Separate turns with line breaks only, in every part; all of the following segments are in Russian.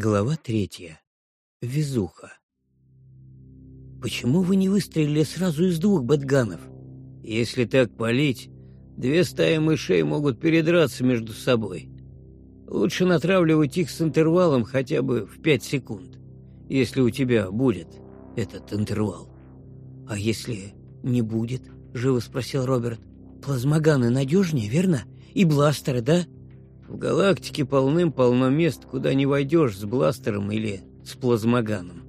Глава третья. Везуха. «Почему вы не выстрелили сразу из двух бэтганов?»
«Если так палить, две стаи мышей могут передраться между собой. Лучше натравливать их с интервалом хотя бы в пять секунд, если у тебя будет этот интервал».
«А если не будет?» — живо спросил Роберт. «Плазмоганы надежнее, верно? И бластеры, да?»
В галактике полным-полно мест, куда не войдешь с бластером или с плазмоганом.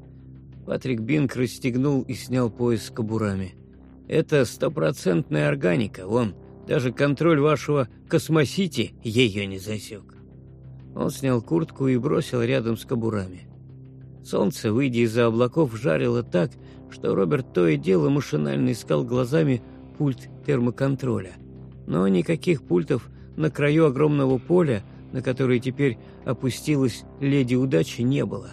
Патрик Бинг расстегнул и снял пояс с кобурами. Это стопроцентная органика, вон, даже контроль вашего космосити ее не засек. Он снял куртку и бросил рядом с кобурами. Солнце, выйдя из-за облаков, жарило так, что Роберт то и дело машинально искал глазами пульт термоконтроля. Но никаких пультов на краю огромного поля, на которое теперь опустилась леди удачи, не было.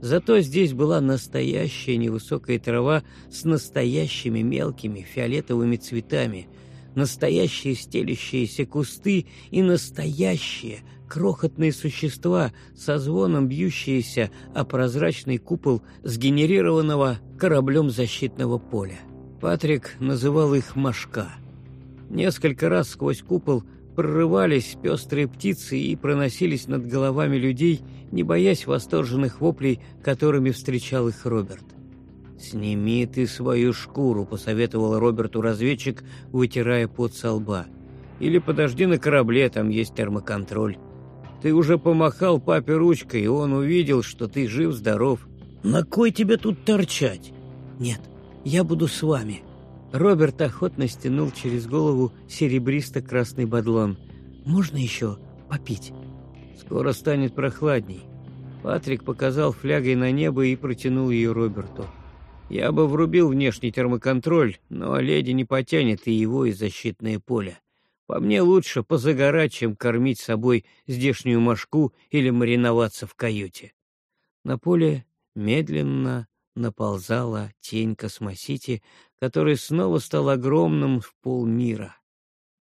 Зато здесь была настоящая невысокая трава с настоящими мелкими фиолетовыми цветами, настоящие стелящиеся кусты и настоящие крохотные существа со звоном бьющиеся о прозрачный купол сгенерированного кораблем защитного поля. Патрик называл их «мошка». Несколько раз сквозь купол прорывались пестрые птицы и проносились над головами людей, не боясь восторженных воплей, которыми встречал их Роберт. «Сними ты свою шкуру», — посоветовал Роберту разведчик, вытирая пот со лба. «Или подожди на корабле, там есть термоконтроль. Ты уже помахал папе ручкой, и он увидел, что ты жив-здоров».
«На кой тебе тут торчать?» «Нет, я буду с вами», Роберт охотно стянул через голову серебристо-красный бадлон. «Можно еще попить?»
«Скоро станет прохладней». Патрик показал флягой на небо и протянул ее Роберту. «Я бы врубил внешний термоконтроль, но леди не потянет и его, и защитное поле. По мне лучше позагорать, чем кормить собой здешнюю мошку или мариноваться в каюте». На поле медленно наползала тень космосити, который снова стал огромным в полмира.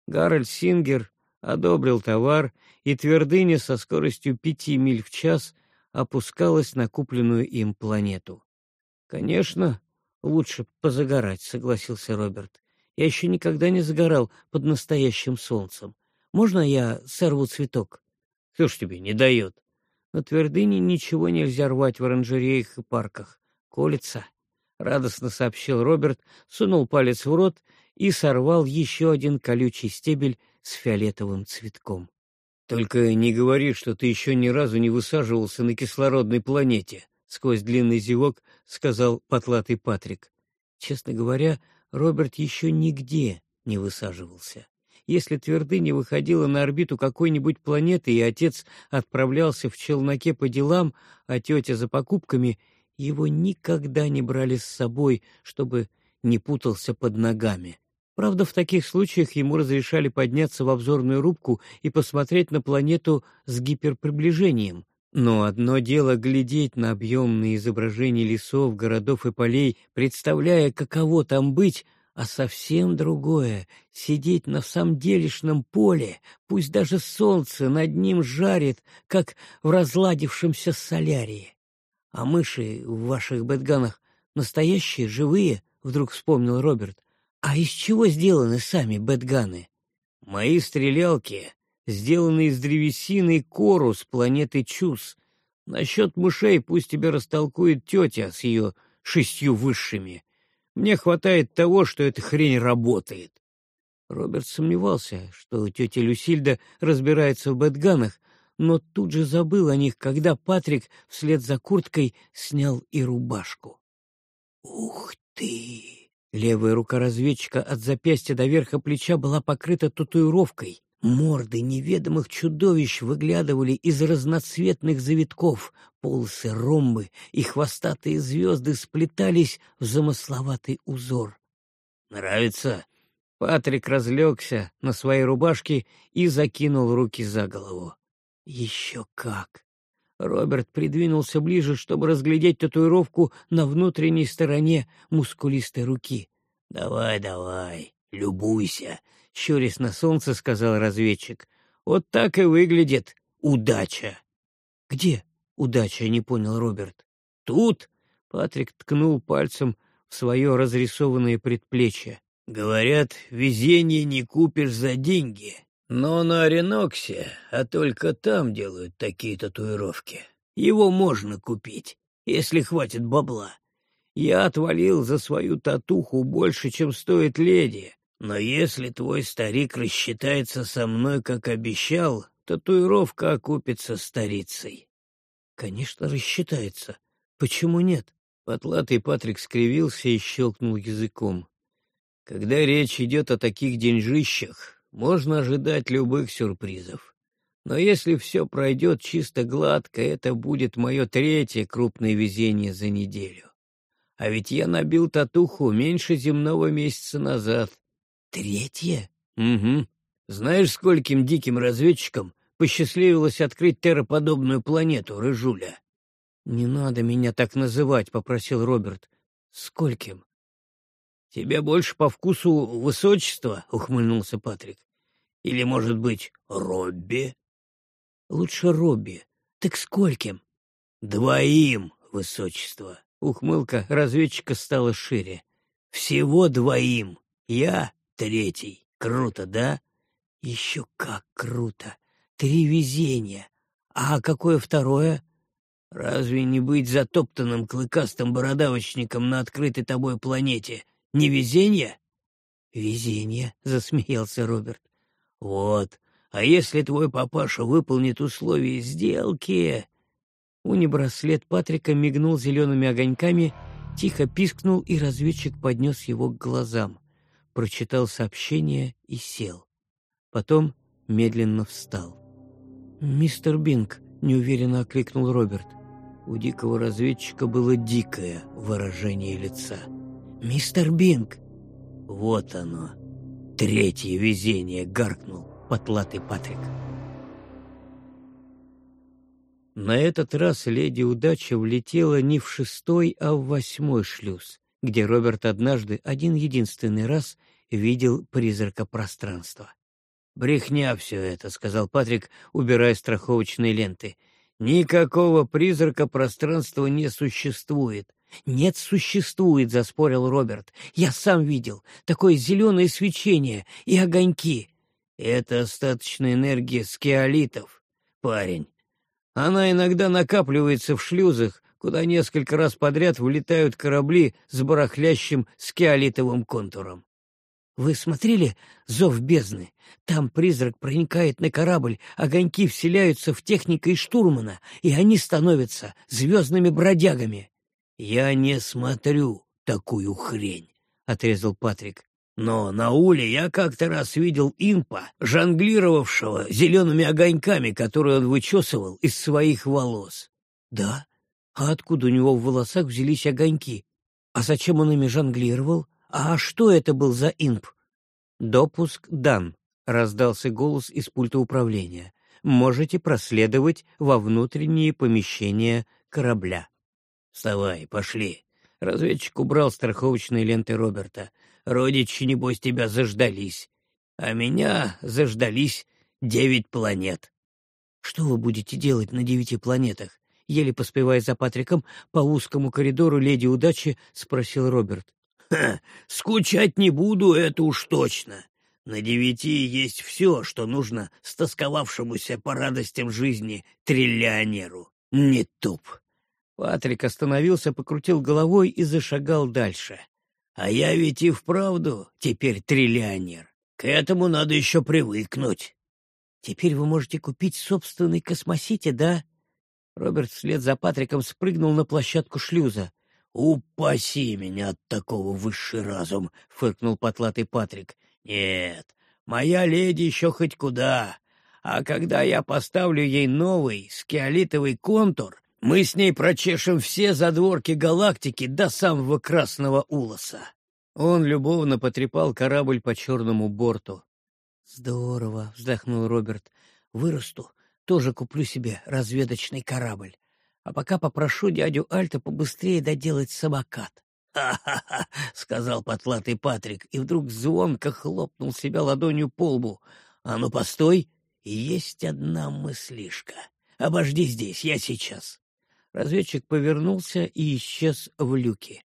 Гарольд Сингер одобрил товар, и твердыня со скоростью пяти миль в час опускалась на купленную им планету. «Конечно, лучше позагорать», — согласился Роберт. «Я еще никогда не загорал под настоящим солнцем. Можно я сорву цветок?» «Кто ж тебе не дает?» «На твердыне ничего нельзя рвать в оранжереях и парках. Колется». — радостно сообщил Роберт, сунул палец в рот и сорвал еще один колючий стебель с фиолетовым цветком. «Только не говори, что ты еще ни разу не высаживался на кислородной планете», — сквозь длинный зевок сказал потлатый Патрик. Честно говоря, Роберт еще нигде не высаживался. Если твердыня выходила на орбиту какой-нибудь планеты, и отец отправлялся в челноке по делам, а тетя за покупками — его никогда не брали с собой, чтобы не путался под ногами. Правда, в таких случаях ему разрешали подняться в обзорную рубку и посмотреть на планету с гиперприближением. Но одно дело глядеть на объемные изображения лесов, городов и полей, представляя, каково там быть, а совсем другое — сидеть на самом делешном поле, пусть даже солнце над ним жарит, как в разладившемся солярии. «А мыши в ваших бэтганах настоящие, живые?» — вдруг вспомнил Роберт. «А из чего сделаны сами бэтганы?» «Мои стрелялки сделаны из древесины кору с планеты Чус. Насчет мышей пусть тебе растолкует тетя с ее шестью высшими. Мне хватает того, что эта хрень работает». Роберт сомневался, что тетя Люсильда разбирается в бэтганах, но тут же забыл о них, когда Патрик вслед за курткой снял и рубашку. «Ух ты!» Левая рука разведчика от запястья до верха плеча была покрыта татуировкой. Морды неведомых чудовищ выглядывали из разноцветных завитков, полосы ромбы и хвостатые звезды сплетались в замысловатый узор. «Нравится?» Патрик разлегся на своей рубашке и закинул руки за голову. Еще как! Роберт придвинулся ближе, чтобы разглядеть татуировку на внутренней стороне мускулистой руки. «Давай, давай, любуйся», — щурясь на солнце, сказал разведчик. «Вот так и выглядит удача». «Где
удача, не понял Роберт. «Тут?» — Патрик ткнул пальцем в свое разрисованное предплечье.
«Говорят, везение не купишь за деньги, но на Ореноксе, а только там делают такие татуировки. Его можно купить, если хватит бабла. Я отвалил за свою татуху больше, чем стоит леди, но если твой старик рассчитается со мной, как обещал, татуировка окупится старицей.
Конечно, рассчитается. Почему нет?
Потлатый Патрик скривился и щелкнул языком. Когда речь идет о таких деньжищах, можно ожидать любых сюрпризов. Но если все пройдет чисто гладко, это будет мое третье крупное везение за неделю. А ведь я набил татуху меньше земного месяца назад.
Третье?
Угу. Знаешь, скольким диким разведчикам посчастливилось открыть терроподобную планету, Рыжуля?
«Не надо меня так называть», — попросил Роберт. «Скольким?»
«Тебе больше по вкусу высочества?» — ухмыльнулся Патрик. «Или, может быть, Робби?»
«Лучше Робби. Так скольким?»
«Двоим, высочество». Ухмылка разведчика стала шире. «Всего двоим. Я третий. Круто, да?»
«Еще как круто! Три везения. А какое второе?»
«Разве не быть затоптанным клыкастым бородавочником на открытой тобой планете не везение?»
«Везение», — засмеялся Роберт.
«Вот. А если твой папаша выполнит условия сделки...»
Унибраслет Патрика мигнул зелеными огоньками, тихо пискнул, и разведчик поднес его к глазам. Прочитал сообщение и сел. Потом медленно встал. «Мистер Бинг», — неуверенно окликнул Роберт. У дикого разведчика было дикое выражение лица. «Мистер Бинг!»
«Вот оно! Третье везение!» — гаркнул потлатый Патрик. На этот раз леди удача влетела не в шестой, а в восьмой шлюз, где Роберт однажды один-единственный раз видел призрака пространства. «Брехня все это», — сказал Патрик, убирая страховочные ленты. «Никакого призрака пространства не существует».
«Нет, существует», — заспорил Роберт. «Я сам видел. Такое зеленое свечение и огоньки».
«Это остаточная энергия скеолитов, парень. Она иногда накапливается в шлюзах, куда несколько раз подряд вылетают корабли с барахлящим скеолитовым контуром.
Вы смотрели «Зов бездны»? Там призрак проникает на корабль, огоньки вселяются в техника и штурмана, и они становятся звездными бродягами.
— Я не смотрю такую хрень, — отрезал Патрик. Но на уле я как-то раз видел импа, жонглировавшего зелеными огоньками, которые он вычесывал из своих волос.
— Да? А откуда у него в волосах взялись огоньки? А зачем он ими жонглировал? — «А что это был за инп?» «Допуск дан», — раздался голос из пульта управления. «Можете проследовать во внутренние помещения корабля».
«Вставай, пошли». Разведчик убрал страховочные ленты Роберта. «Родичи, небось, тебя заждались. А меня заждались девять планет».
«Что вы будете делать на девяти планетах?» Еле поспевая за Патриком по узкому коридору леди удачи, спросил Роберт.
Ха, скучать не буду, это уж точно. На девяти есть все, что нужно стосковавшемуся по радостям жизни триллионеру. Не туп.
Патрик остановился, покрутил головой и зашагал дальше.
А я ведь и вправду теперь триллионер. К этому надо еще привыкнуть.
Теперь вы можете купить собственный космосити, да? Роберт вслед за Патриком спрыгнул на площадку шлюза.
«Упаси меня от такого высший разум!» — фыркнул потлатый Патрик. «Нет, моя леди еще хоть куда. А когда я поставлю ей новый скеолитовый контур, мы с ней прочешем все задворки галактики до самого Красного Улоса».
Он любовно потрепал корабль по черному борту. «Здорово!» — вздохнул Роберт. «Вырасту, тоже куплю себе разведочный корабль а пока попрошу дядю Альта побыстрее доделать самокат.
«Ха-ха-ха!» — сказал потлатый Патрик, и вдруг звонко хлопнул себя ладонью по лбу. «А ну, постой! Есть одна мыслишка. Обожди здесь, я сейчас».
Разведчик повернулся и исчез в люке.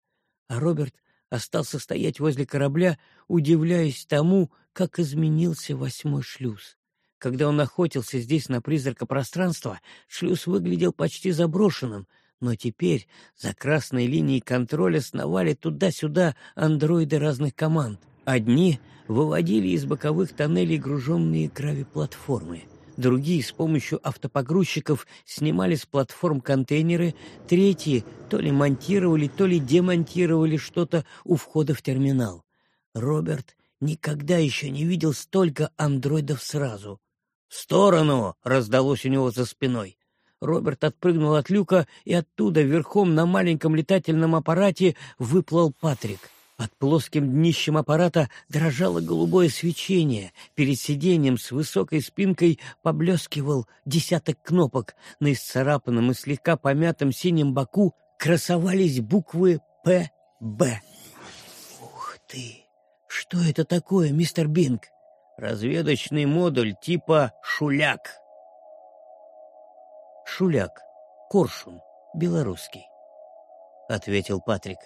А Роберт остался стоять возле корабля, удивляясь тому, как изменился восьмой шлюз. Когда он охотился здесь на призрака пространства, шлюз выглядел почти заброшенным, но теперь за красной линией контроля сновали туда-сюда андроиды разных команд. Одни выводили из боковых тоннелей груженные грави-платформы — другие с помощью автопогрузчиков снимали с платформ контейнеры, третьи то ли монтировали, то ли демонтировали что-то у входа в терминал. Роберт никогда еще не видел столько андроидов сразу. «В сторону!» — раздалось у него за спиной. Роберт отпрыгнул от люка, и оттуда верхом на маленьком летательном аппарате выплыл Патрик. Под плоским днищем аппарата дрожало голубое свечение. Перед сиденьем с высокой спинкой поблескивал десяток кнопок. На исцарапанном и слегка помятом синем боку красовались буквы «П-Б». «Ух ты! Что это такое, мистер Бинг?» «Разведочный модуль типа «Шуляк». «Шуляк. Коршун. Белорусский», — ответил Патрик.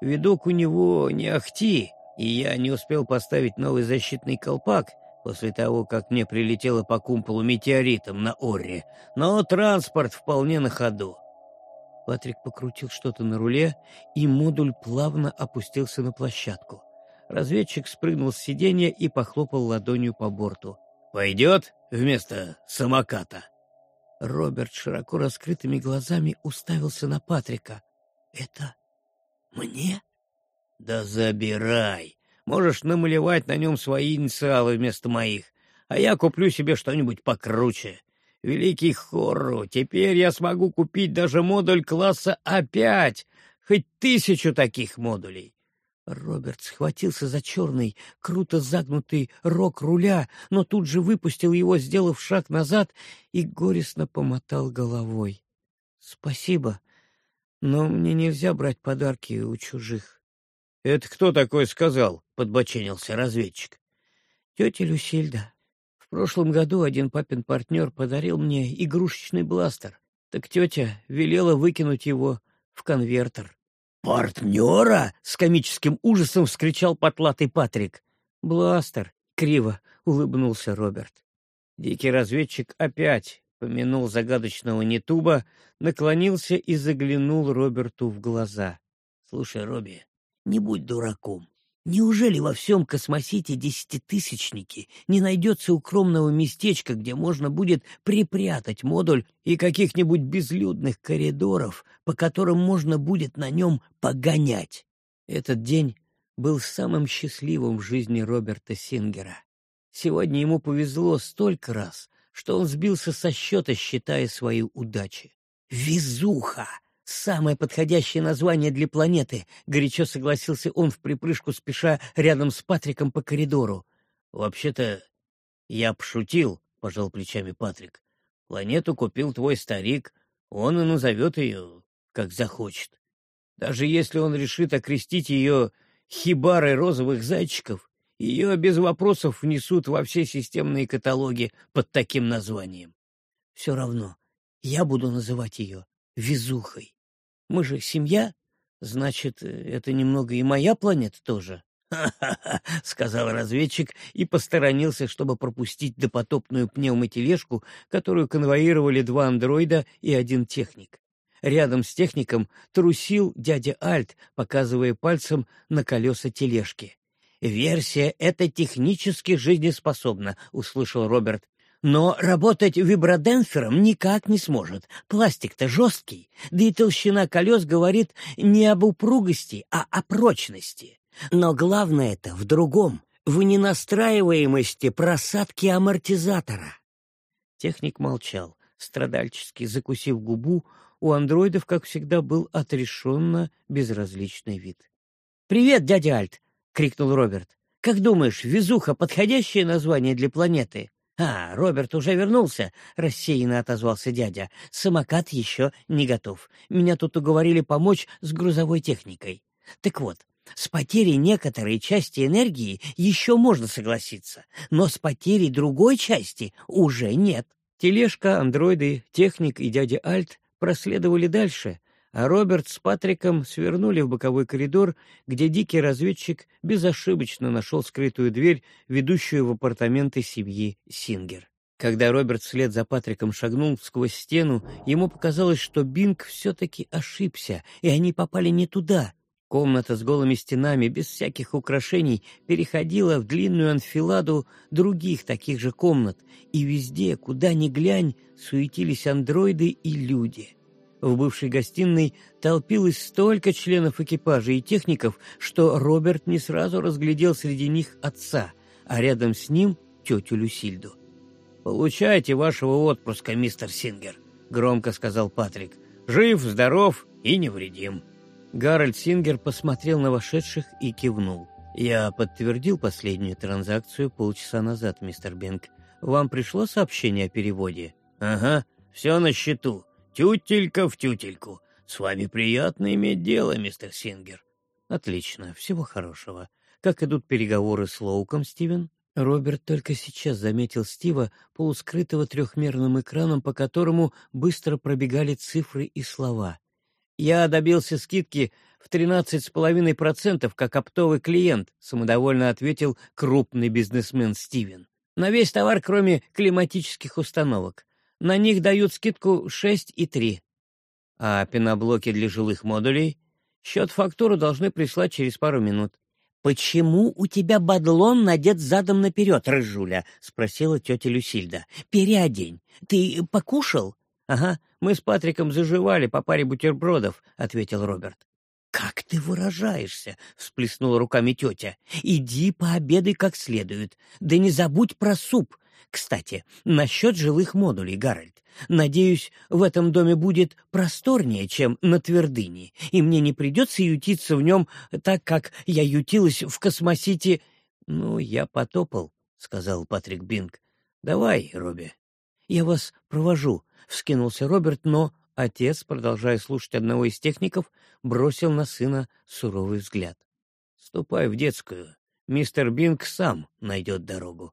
Видок у него не ахти, и я не успел поставить новый защитный колпак после того, как мне прилетело по кумполу метеоритом на Орре, но транспорт вполне на ходу. Патрик покрутил что-то на руле, и модуль плавно опустился на площадку. Разведчик спрыгнул с сиденья и похлопал ладонью по борту. «Пойдет вместо самоката?» Роберт широко раскрытыми глазами уставился на Патрика. «Это «Мне?» «Да забирай. Можешь намалевать на нем свои инициалы вместо моих, а я куплю себе что-нибудь покруче. Великий Хорру, теперь я смогу купить даже модуль класса А5, хоть тысячу таких модулей». Роберт схватился за черный, круто загнутый рог руля, но тут же выпустил его, сделав шаг назад, и горестно помотал головой. «Спасибо», но мне нельзя брать подарки у чужих. — Это кто такой сказал? — подбоченился разведчик. — Тетя Люсильда. В прошлом году один папин партнер подарил мне игрушечный бластер. Так тетя велела выкинуть его в конвертер. «Партнера?» — с комическим ужасом вскричал потлатый Патрик. «Бластер!» — криво улыбнулся Роберт. Дикий разведчик опять помянул загадочного Нетуба, наклонился и заглянул Роберту в глаза. — Слушай, Робби, не будь дураком. Неужели во всем космосите десятитысячники не найдется укромного местечка, где можно будет припрятать модуль и каких-нибудь безлюдных коридоров, по которым можно будет на нем погонять? Этот день был самым счастливым в жизни Роберта Сингера. Сегодня ему повезло столько раз, что он сбился со счета, считая свои удачи. «Везуха!» — самое подходящее название для планеты, — горячо согласился он в припрыжку, спеша рядом с Патриком по коридору. «Вообще-то я пошутил», — пожал плечами Патрик. «Планету купил твой старик, он и назовет ее, как захочет. Даже если он решит окрестить ее хибарой розовых зайчиков, ее без вопросов внесут во все системные каталоги под таким названием. Все равно я буду называть ее Везухой. Мы же семья, значит, это немного и моя планета тоже. «Ха-ха-ха», — сказал разведчик и посторонился, чтобы пропустить допотопную пневмотележку, которую конвоировали два андроида и один техник. Рядом с техником трусил дядя Альт, показывая пальцем на колеса тележки. «Версия эта технически жизнеспособна», — услышал Роберт. «Но работать виброденфером никак не сможет. Пластик-то жесткий, да и толщина колес говорит не об упругости, а о прочности. Но главное это в другом, в ненастраиваемости просадки амортизатора». Техник молчал, страдальчески закусив губу, у андроидов, как всегда, был отрешенно безразличный вид. «Привет, дядя Альт!» Крикнул Роберт. «Как думаешь, везуха — подходящее название для планеты?» «А, Роберт уже вернулся», — рассеянно отозвался дядя. «Самокат еще не готов. Меня тут уговорили помочь с грузовой техникой. Так вот, с потерей некоторой части энергии еще можно согласиться, но с потерей другой части уже нет». Тележка, андроиды, техник и дядя Альт проследовали дальше, а Роберт с Патриком свернули в боковой коридор, где дикий разведчик безошибочно нашел скрытую дверь, ведущую в апартаменты семьи Сингер. Когда Роберт вслед за Патриком шагнул сквозь стену, ему показалось, что Бинг все-таки ошибся, и они попали не туда. Комната с голыми стенами, без всяких украшений, переходила в длинную анфиладу других таких же комнат, и везде, куда ни глянь, суетились андроиды и люди. В бывшей гостиной толпилось столько членов экипажа и техников, что Роберт не сразу разглядел среди них отца, а рядом с ним тетю Люсильду.
«Получайте вашего отпрыска, мистер Сингер», — громко сказал Патрик. «Жив, здоров и невредим».
Гарольд Сингер посмотрел на вошедших и кивнул. «Я подтвердил последнюю транзакцию полчаса назад, мистер Бинг. Вам пришло сообщение о переводе?»
«Ага, все на счету. Тютелька в тютельку. С вами приятно иметь дело, мистер Сингер».
«Отлично, всего хорошего. Как идут переговоры с Лоуком, Стивен?» Роберт только сейчас заметил Стива, полускрытого трехмерным экраном, по которому быстро пробегали цифры и слова. «Я добился скидки в 13,5% как оптовый клиент», — самодовольно ответил крупный бизнесмен Стивен. «На весь товар, кроме климатических установок. На них дают скидку 6,3. А пеноблоки для жилых модулей? Счет-фактуру должны прислать через пару минут». «Почему у тебя бадлон надет задом наперед, рыжуля?» — спросила тетя Люсильда. «Переодень. Ты покушал?» «Ага, мы с Патриком заживали по паре бутербродов», — ответил Роберт. «Как ты выражаешься?» — всплеснула руками тетя. «Иди пообедай как следует. Да не забудь про суп. Кстати, насчет жилых модулей, Гарольд. Надеюсь, в этом доме будет просторнее, чем на твердыне, и мне не придется ютиться в нем так, как я ютилась в космосите...» «Ну, я потопал», — сказал Патрик Бинг. «Давай, Робби, я вас провожу. — вскинулся Роберт, но отец, продолжая слушать одного из техников, бросил на сына суровый взгляд. «Ступай в детскую. Мистер Бинг сам найдет дорогу».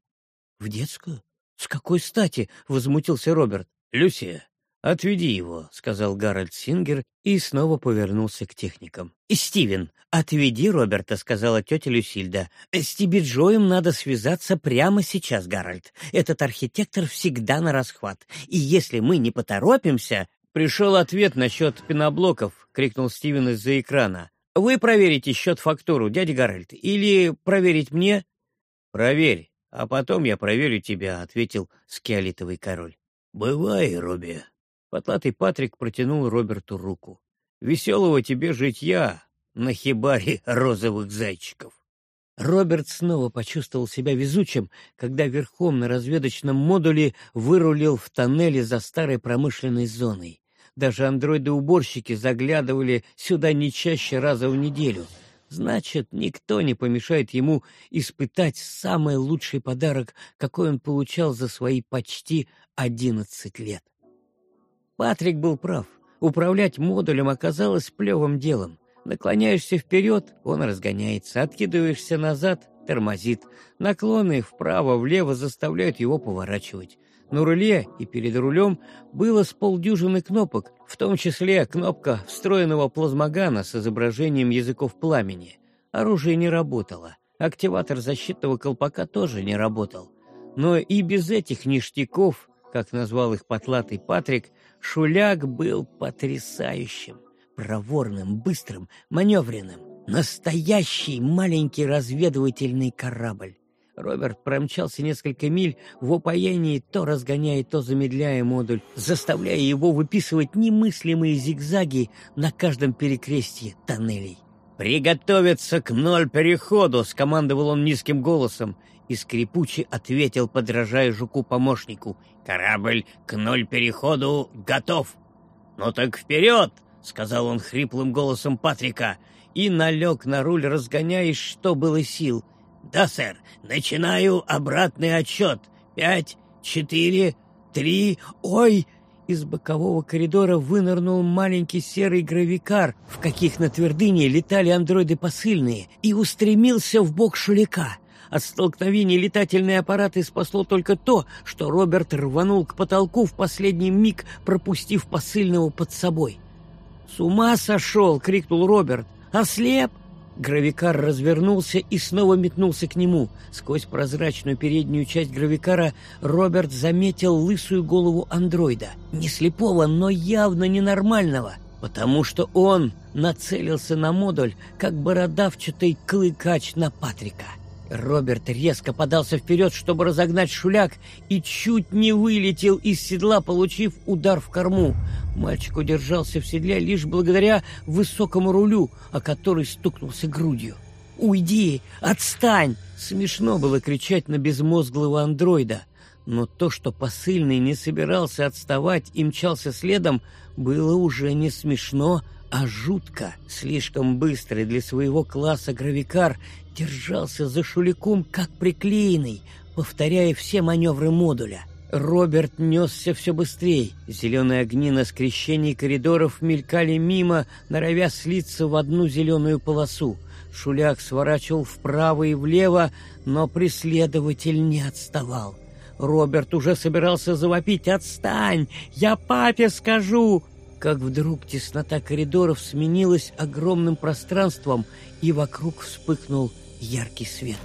«В детскую? С какой стати?» — возмутился Роберт. «Люсия, «Отведи его», — сказал Гарольд Сингер и снова повернулся к техникам. «Стивен, отведи Роберта», — сказала тетя Люсильда. «С Тибиджоем надо связаться прямо сейчас, Гарольд. Этот архитектор всегда нарасхват. И если мы не поторопимся...» «Пришел ответ насчет пеноблоков», — крикнул Стивен из-за экрана. «Вы проверите счет-фактуру, дядя Гарольд, или проверить мне?» «Проверь, а потом я проверю тебя», — ответил скиолитовый король. «Бывай, Робби», Потлатый Патрик протянул Роберту руку. «Веселого тебе житья на хибаре розовых зайчиков!» Роберт снова почувствовал себя везучим, когда верхом на разведочном модуле вырулил в тоннеле за старой промышленной зоной. Даже андроиды-уборщики заглядывали сюда не чаще раза в неделю. Значит, никто не помешает ему испытать самый лучший подарок, какой он получал за свои почти одиннадцать лет. Патрик был прав. Управлять модулем оказалось плевым делом. Наклоняешься вперед — он разгоняется, откидываешься назад — тормозит. Наклоны вправо-влево заставляют его поворачивать. На руле и перед рулем было с полдюжины кнопок, в том числе кнопка встроенного плазмогана с изображением языков пламени. Оружие не работало. Активатор защитного колпака тоже не работал. Но и без этих ништяков, как назвал их потлатый Патрик, Шуляк был потрясающим, проворным, быстрым, маневренным. Настоящий маленький разведывательный корабль. Роберт промчался несколько миль в упоении, то разгоняя, то замедляя модуль, заставляя его выписывать немыслимые зигзаги на каждом перекрестье тоннелей. «Приготовиться к ноль переходу!» — скомандовал он низким голосом, и скрипуче ответил, подражая жуку-помощнику. «Корабль к ноль переходу готов!» «Ну так вперед!» — сказал он хриплым голосом Патрика и налег на руль, разгоняясь, что было сил. «Да, сэр, начинаю обратный отсчет. Пять, четыре, три... Ой!» Из бокового коридора вынырнул маленький серый гравикар, в каких на твердыне летали андроиды посыльные, и устремился в бок шулика. От столкновения летательные аппараты спасло только то, что Роберт рванул к потолку в последний миг, пропустив посыльного под собой. «С ума сошел!» — крикнул Роберт. «Ослеп!» Гравикар развернулся и снова метнулся к нему. Сквозь прозрачную переднюю часть гравикара Роберт заметил лысую голову андроида. Не слепого, но явно ненормального, потому что он нацелился на модуль, как бородавчатый клыкач на Патрика. Роберт резко подался вперед, чтобы разогнать шуляк, и чуть не вылетел из седла, получив удар в корму. Мальчик удержался в седле лишь благодаря высокому рулю, о который стукнулся грудью. «Уйди! Отстань!» Смешно было кричать на безмозглого андроида. Но то, что посыльный не собирался отставать и мчался следом, было уже не смешно, а жутко. Слишком быстрый для своего класса гравикар держался за шуликом, как приклеенный, повторяя все маневры модуля. Роберт несся все быстрее. Зеленые огни на скрещении коридоров мелькали мимо, норовя слиться в одну зеленую полосу. Шуляк сворачивал вправо и влево, но преследователь не отставал. Роберт уже собирался завопить «Отстань! Я папе скажу!» Как вдруг теснота коридоров сменилась огромным пространством, и вокруг вспыхнул яркий свет.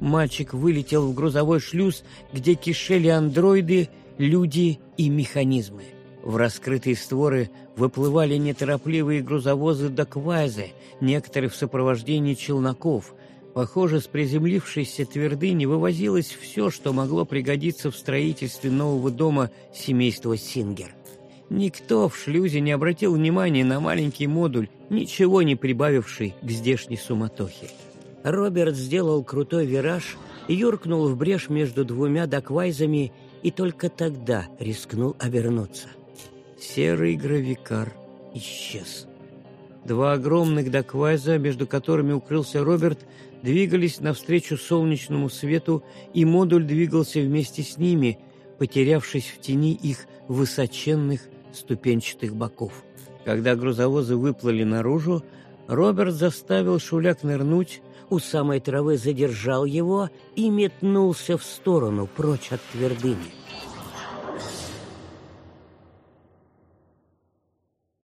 Мальчик вылетел в грузовой шлюз, где кишели андроиды, люди и механизмы. В раскрытые створы выплывали неторопливые грузовозы Доквайзы, некоторые в сопровождении челноков. Похоже, с приземлившейся твердыни вывозилось все, что могло пригодиться в строительстве нового дома семейства Сингер. Никто в шлюзе не обратил внимания на маленький модуль, ничего не прибавивший к здешней суматохе. Роберт сделал крутой вираж юркнул в брешь между двумя доквайзами и только тогда рискнул обернуться. Серый гравикар исчез. Два огромных доквайза, между которыми укрылся Роберт, двигались навстречу солнечному свету, и модуль двигался вместе с ними, потерявшись в тени их высоченных ступенчатых боков. Когда грузовозы выплыли наружу, Роберт заставил Шуляк нырнуть, у самой травы задержал его и метнулся в сторону, прочь от твердыни.